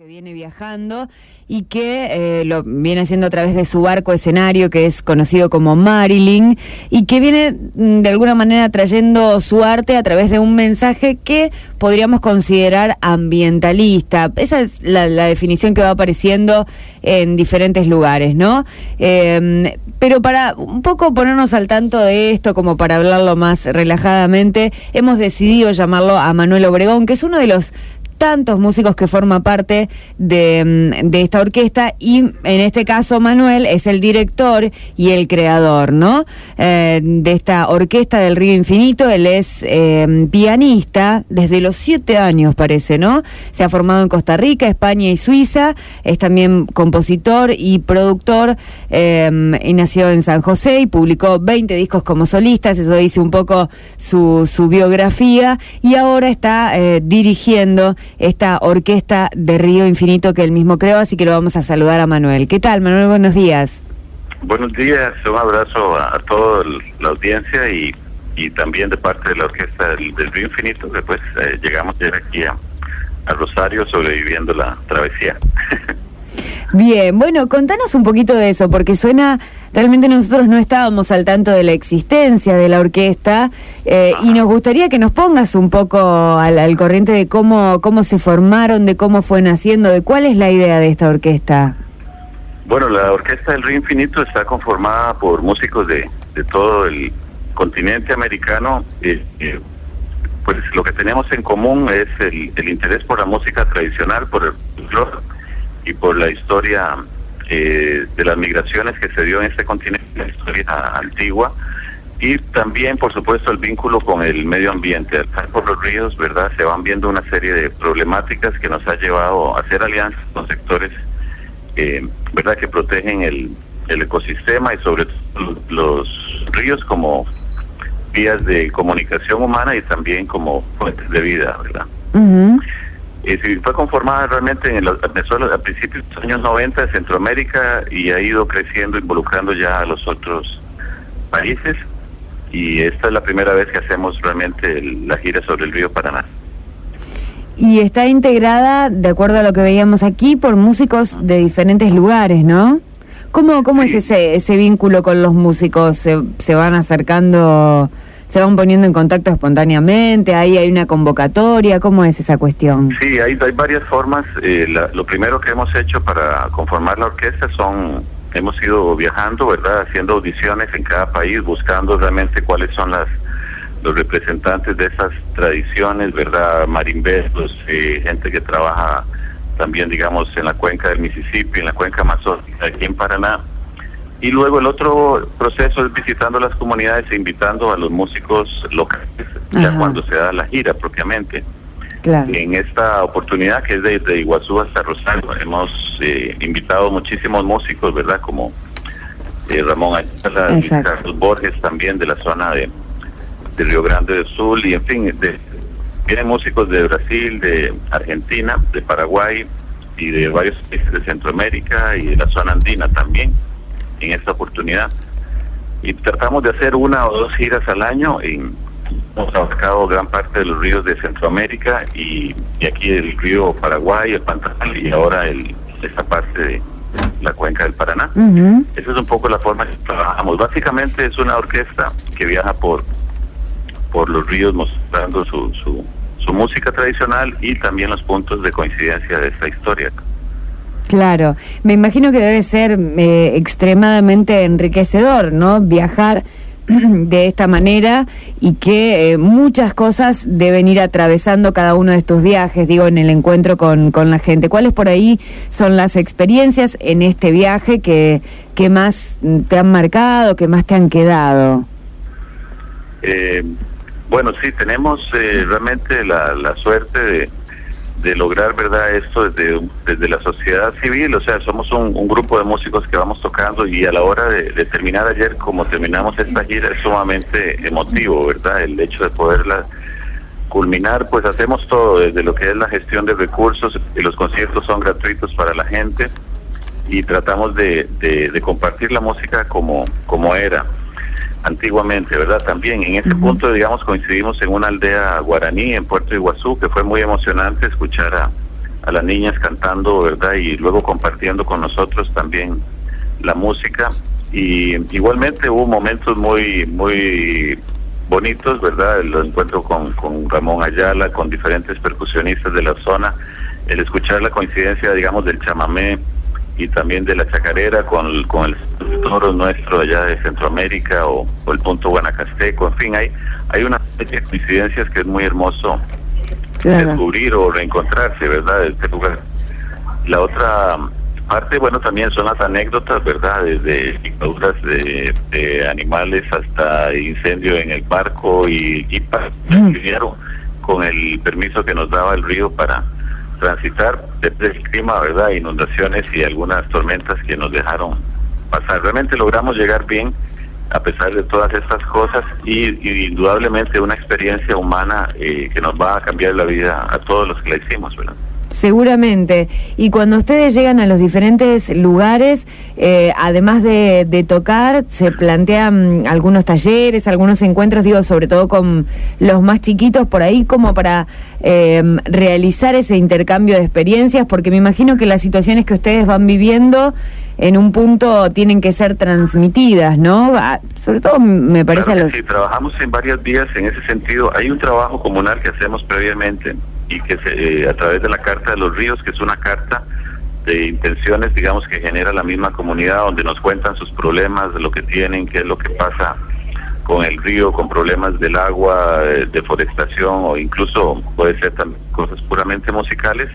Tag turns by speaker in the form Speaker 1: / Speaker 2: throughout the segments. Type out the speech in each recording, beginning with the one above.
Speaker 1: que viene viajando y que eh, lo viene haciendo a través de su barco escenario que es conocido como Marilyn y que viene mm, de alguna manera trayendo su arte a través de un mensaje que podríamos considerar ambientalista. Esa es la, definición que va apareciendo en diferentes lugares, ¿no? Eh, pero para un poco ponernos al tanto de esto, como para hablarlo más relajadamente, hemos decidido llamarlo a Manuel Obregón, que es uno de los tantos músicos que forma parte de, mm, de, esta orquesta y en este caso Manuel es el director y el creador, ¿no? Eh, de esta orquesta del Río Infinito, él es eh, pianista desde los siete años parece, ¿no? Se ha formado en Costa Rica, España y Suiza, es también compositor y productor eh, y nació en San José y publicó 20 discos como solistas, eso dice un poco su, su biografía y ahora está eh, dirigiendo esta orquesta de Río Infinito que él mismo creó, así que lo vamos a saludar a Manuel. ¿Qué tal, Manuel? Buenos días.
Speaker 2: Buenos días, un abrazo a, toda la audiencia y, y, también de parte de la orquesta del, Río Infinito, que pues eh, llegamos ya aquí a Rosario sobreviviendo la travesía.
Speaker 1: Bien, bueno, contanos un poquito de eso, porque suena, realmente nosotros no estábamos al tanto de la existencia de la orquesta eh, y nos gustaría que nos pongas un poco al, al, corriente de cómo, cómo se formaron, de cómo fue naciendo, de cuál es la idea de esta orquesta.
Speaker 2: Bueno, la Orquesta del Río Infinito está conformada por músicos de, de todo el continente americano. Eh, eh, pues lo que tenemos en común es el, el interés por la música tradicional, por el folclore y por la historia eh, de las migraciones que se dio en este continente, la historia antigua, y también, por supuesto, el vínculo con el medio ambiente. Al por los ríos, ¿verdad? Se van viendo una serie de problemáticas que nos ha llevado a hacer alianzas con sectores, eh, ¿verdad?, que protegen el, el ecosistema y sobre todo los ríos como vías de comunicación humana y también como fuentes de vida, ¿verdad? Y fue conformada realmente en el, a principios de los años 90 en Centroamérica y ha ido creciendo, involucrando ya a los otros países. Y esta es la primera vez que hacemos realmente el, la gira sobre el río Paraná.
Speaker 1: Y está integrada, de acuerdo a lo que veíamos aquí, por músicos de diferentes lugares, ¿no? ¿Cómo, cómo sí. es ese, ese vínculo con los músicos? ¿Se, se van acercando...? Se van poniendo en contacto espontáneamente, ahí hay una convocatoria, ¿cómo es esa cuestión?
Speaker 2: Sí, hay, hay varias formas. Eh, la, lo primero que hemos hecho para conformar la orquesta son, hemos ido viajando, ¿verdad? Haciendo audiciones en cada país, buscando realmente cuáles son las los representantes de esas tradiciones, ¿verdad? Marimbestos, eh, gente que trabaja también, digamos, en la cuenca del Mississippi, en la cuenca amazónica, aquí en Paraná y luego el otro proceso es visitando las comunidades e invitando a los músicos locales, Ajá. ya cuando se da la gira propiamente.
Speaker 1: Claro.
Speaker 2: En esta oportunidad que es de, de Iguazú hasta Rosario, hemos eh, invitado muchísimos músicos, ¿verdad? Como eh, Ramón Ayala, Carlos Borges también de la zona de, de Río Grande del Sur, y en fin, de, vienen músicos de Brasil, de Argentina, de Paraguay y de varios países de Centroamérica y de la zona andina también en esta oportunidad. Y tratamos de hacer una o dos giras al año. En, hemos abarcado gran parte de los ríos de Centroamérica y, y aquí el río Paraguay, el Pantanal y ahora el, esta parte de la cuenca del Paraná. Uh -huh. Esa es un poco la forma que trabajamos. Básicamente es una orquesta que viaja por, por los ríos mostrando su, su, su música tradicional y también los puntos de coincidencia de esta historia.
Speaker 1: Claro, me imagino que debe ser eh, extremadamente enriquecedor, ¿no? Viajar de esta manera y que eh, muchas cosas deben ir atravesando cada uno de estos viajes, digo, en el encuentro con, con la gente. ¿Cuáles por ahí son las experiencias en este viaje que, que más te han marcado, que más te han quedado?
Speaker 2: Eh, bueno, sí, tenemos eh, realmente la, la suerte de de lograr verdad esto desde, desde la sociedad civil, o sea, somos un, un grupo de músicos que vamos tocando y a la hora de, de, terminar ayer, como terminamos esta gira, es sumamente emotivo, ¿verdad? El hecho de poderla culminar, pues hacemos todo, desde lo que es la gestión de recursos, y los conciertos son gratuitos para la gente y tratamos de, de, de compartir la música como, como era antiguamente, ¿verdad? También en ese uh -huh. punto, digamos, coincidimos en una aldea guaraní en Puerto Iguazú, que fue muy emocionante escuchar a, a las niñas cantando, ¿verdad? Y luego compartiendo con nosotros también la música. Y igualmente hubo momentos muy, muy bonitos, ¿verdad? El encuentro con, con Ramón Ayala, con diferentes percusionistas de la zona, el escuchar la coincidencia, digamos, del chamamé y también de la chacarera con, con el toro nuestro allá de Centroamérica o, el punto guanacasteco, en fin, hay, hay una serie de coincidencias que es muy hermoso descubrir o reencontrarse, ¿verdad? Este lugar. La otra parte, bueno, también son las anécdotas, ¿verdad? Desde dictaduras de, animales hasta incendio en el barco y, y para, mm. con el permiso que nos daba el río para transitar desde el clima, ¿verdad? Inundaciones y algunas tormentas que nos dejaron pasar. Realmente logramos llegar bien a pesar de todas estas cosas y, indudablemente una experiencia humana eh, que nos va a cambiar la vida a todos los que la hicimos, ¿verdad?
Speaker 1: Seguramente. Y cuando ustedes llegan a los diferentes lugares, eh, además de, tocar, se plantean algunos talleres, algunos encuentros, digo, sobre todo con los más chiquitos por ahí, como para eh, realizar ese intercambio de experiencias, porque me imagino que las situaciones que ustedes van viviendo en un punto tienen que ser transmitidas, ¿no? Ah, sobre todo me parece a los...
Speaker 2: Sí, trabajamos en varias vías en ese sentido. Hay un trabajo comunal que hacemos previamente y que se, eh, a través de la Carta de los Ríos, que es una carta de intenciones, digamos, que genera la misma comunidad, donde nos cuentan sus problemas, de lo que tienen, qué es lo que pasa con el río, con problemas del agua, eh, deforestación o incluso puede ser también cosas puramente musicales.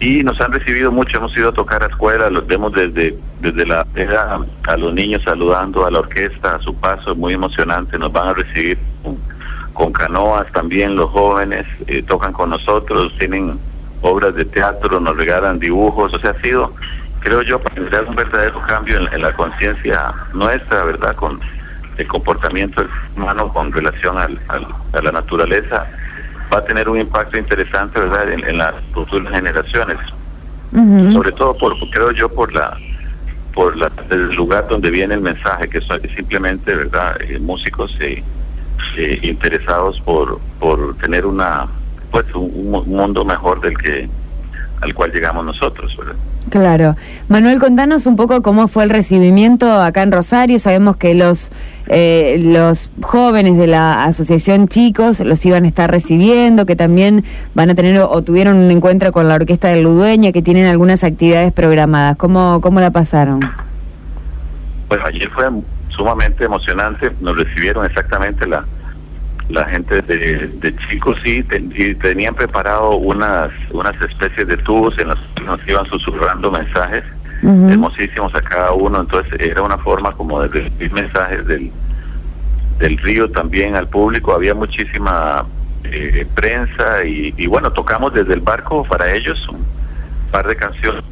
Speaker 2: Y nos han recibido mucho, hemos ido a tocar a escuelas, los vemos desde, desde la era a los niños saludando a la orquesta, a su paso, muy emocionante, nos van a recibir con canoas también los jóvenes, eh, tocan con nosotros, tienen obras de teatro, nos regalan dibujos, o sea, ha sido, creo yo, para generar un verdadero cambio en, la conciencia nuestra, ¿verdad? Con el comportamiento humano con relación al, a la naturaleza, va a tener un impacto interesante, ¿verdad?, en, las futuras generaciones. Sobre todo, por creo yo, por la por la, el lugar donde viene el mensaje, que es simplemente, ¿verdad?, eh, músicos y eh, interesados por, por tener una pues un, mundo mejor del que al cual llegamos nosotros.
Speaker 1: Claro. Manuel, contanos un poco cómo fue el recibimiento acá en Rosario. Sabemos que los, eh, los jóvenes de la Asociación Chicos los iban a estar recibiendo, que también van a tener o, tuvieron un encuentro con la Orquesta de Ludueña, que tienen algunas actividades programadas. ¿Cómo, cómo la pasaron?
Speaker 2: Bueno, ayer fue sumamente emocionante. Nos recibieron exactamente la, la gente de, chicos sí tenían preparado unas unas especies de tubos en los que nos iban susurrando mensajes. Hermosísimos a cada uno entonces era una forma como de recibir mensajes del del río también al público. Había muchísima eh, prensa y, y bueno tocamos desde el barco para ellos un par de canciones.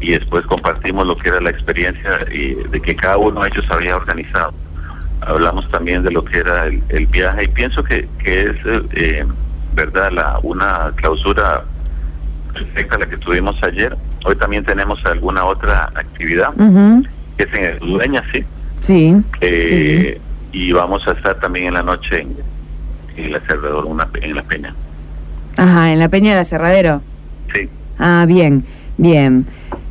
Speaker 2: Y después compartimos lo que era la experiencia y de que cada uno de ellos había organizado hablamos también de lo que era el, viaje y pienso que, que es eh, verdad la una clausura perfecta la que tuvimos ayer. Hoy también tenemos alguna otra actividad que es en el Dueña sí
Speaker 1: eh,
Speaker 2: sí. y vamos a estar también en la noche en, el aserradero una en la peña.
Speaker 1: Ajá en la peña del aserradero
Speaker 2: sí.
Speaker 1: Ah bien bien.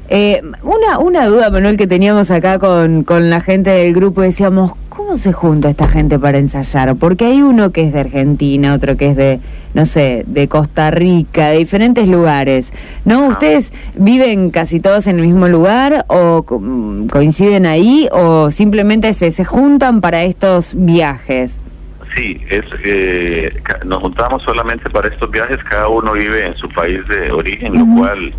Speaker 1: Eh, una, una duda, Manuel, que teníamos acá con, con la gente del grupo, decíamos, ¿cómo se junta esta gente para ensayar? Porque hay uno que es de Argentina, otro que es de, no sé, de Costa Rica, de diferentes lugares. ¿No? ¿Ustedes viven casi todos en el mismo lugar o coinciden ahí o simplemente se, se juntan para estos viajes?
Speaker 2: Sí, es, eh, nos juntamos solamente para estos viajes, cada uno vive en su país de origen, lo cual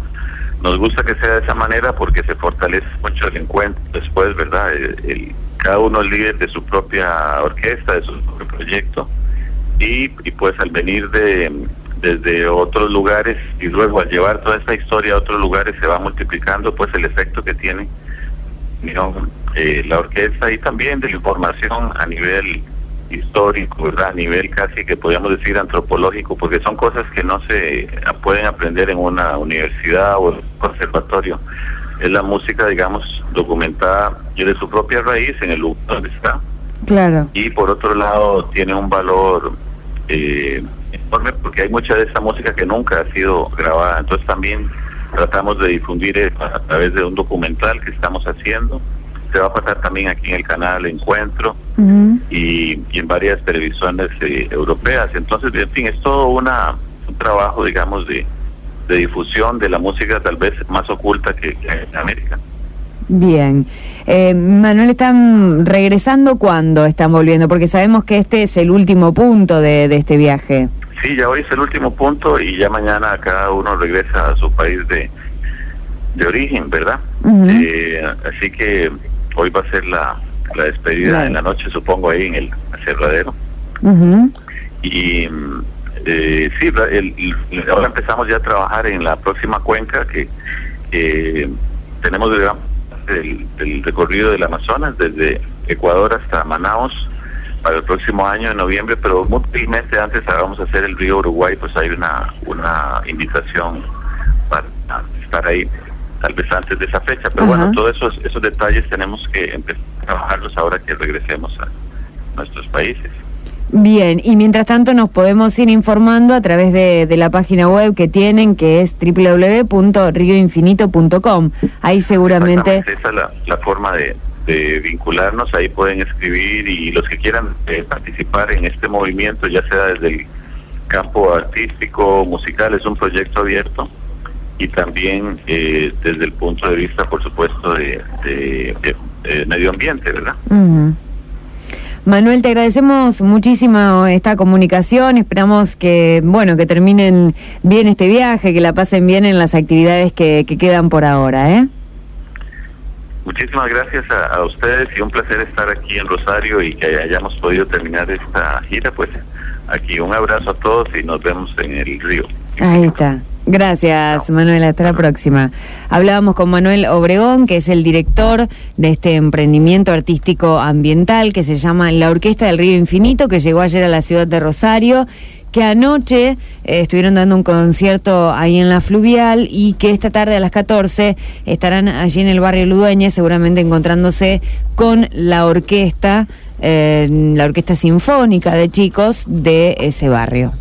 Speaker 2: nos gusta que sea de esa manera porque se fortalece mucho el encuentro después, ¿verdad? El, cada uno es líder de su propia orquesta, de su propio proyecto y, y pues al venir de desde otros lugares y luego al llevar toda esta historia a otros lugares se va multiplicando pues el efecto que tiene eh, la orquesta y también de información a nivel histórico, ¿verdad? a nivel casi que podríamos decir antropológico, porque son cosas que no se pueden aprender en una universidad o en conservatorio. Es la música, digamos, documentada de su propia raíz en el lugar donde está.
Speaker 1: Claro.
Speaker 2: Y por otro lado tiene un valor eh, informe porque hay mucha de esta música que nunca ha sido grabada. Entonces también tratamos de difundir a través de un documental que estamos haciendo. Se va a pasar también aquí en el canal Encuentro y, en varias televisiones eh, europeas. Entonces, en fin, es todo una, un trabajo, digamos, de, de difusión de la música tal vez más oculta que, en América.
Speaker 1: Bien. Eh, Manuel, ¿están regresando cuándo están volviendo? Porque sabemos que este es el último punto de, de este viaje.
Speaker 2: Sí, ya hoy es el último punto y ya mañana cada uno regresa a su país de, de origen, ¿verdad? eh, así que hoy va a ser la, la despedida en la noche, supongo, ahí en el aserradero. Y eh, sí, el, ahora empezamos ya a trabajar en la próxima cuenca que tenemos el, el, recorrido del Amazonas desde Ecuador hasta Manaus para el próximo año en noviembre, pero muy antes vamos a hacer el río Uruguay, pues hay una, una invitación para estar ahí tal vez antes de esa fecha. Pero bueno, todos esos, esos detalles tenemos que empezar a trabajarlos ahora que regresemos a nuestros países.
Speaker 1: Bien, y mientras tanto nos podemos ir informando a través de, de la página web que tienen, que es www.rioinfinito.com. Ahí seguramente...
Speaker 2: Esa es la, la forma de, de vincularnos, ahí pueden escribir y los que quieran eh, participar en este movimiento, ya sea desde el campo artístico, musical, es un proyecto abierto y también eh, desde el punto de vista, por supuesto, de, medio ambiente, ¿verdad?
Speaker 1: Manuel, te agradecemos muchísimo esta comunicación. Esperamos que, bueno, que terminen bien este viaje, que la pasen bien en las actividades que, que quedan por ahora, ¿eh?
Speaker 2: Muchísimas gracias a, ustedes y un placer estar aquí en Rosario y que hayamos podido terminar esta gira. Pues aquí un abrazo a todos y nos vemos en el río.
Speaker 1: Ahí está. Gracias, Manuel. Hasta la próxima. Hablábamos con Manuel Obregón, que es el director de este emprendimiento artístico ambiental que se llama La Orquesta del Río Infinito, que llegó ayer a la ciudad de Rosario que anoche eh, estuvieron dando un concierto ahí en la fluvial y que esta tarde a las 14 estarán allí en el barrio Ludueña, seguramente encontrándose con la orquesta, eh, la orquesta sinfónica de chicos de ese barrio.